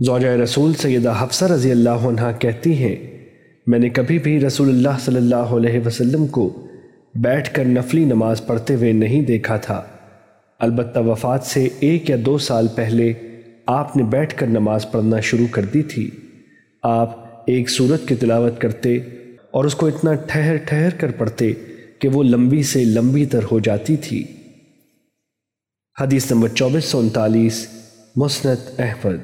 زوجہ رسول سیدہ حفصہ رضی اللہ عنہ کہتی ہیں، میں نے کبھی بھی رسول اللہ صلی اللہ علیہ وسلم کو بیٹھ کر نفلی نماز پڑھتے ہوئے نہیں دیکھا تھا۔ البتہ وفات سے ایک یا دو سال پہلے آپ نے بیٹھ کر نماز پڑھنا شروع کر دی تھی۔ آپ ایک صورت کی تلاوت کرتے اور اس کو اتنا ٹھہر ٹھہر کر پڑھتے کہ وہ لمبی سے لمبی تر ہو جاتی تھی۔ حدیث نمبر چوبیس سو انتالیس مسنت احمد۔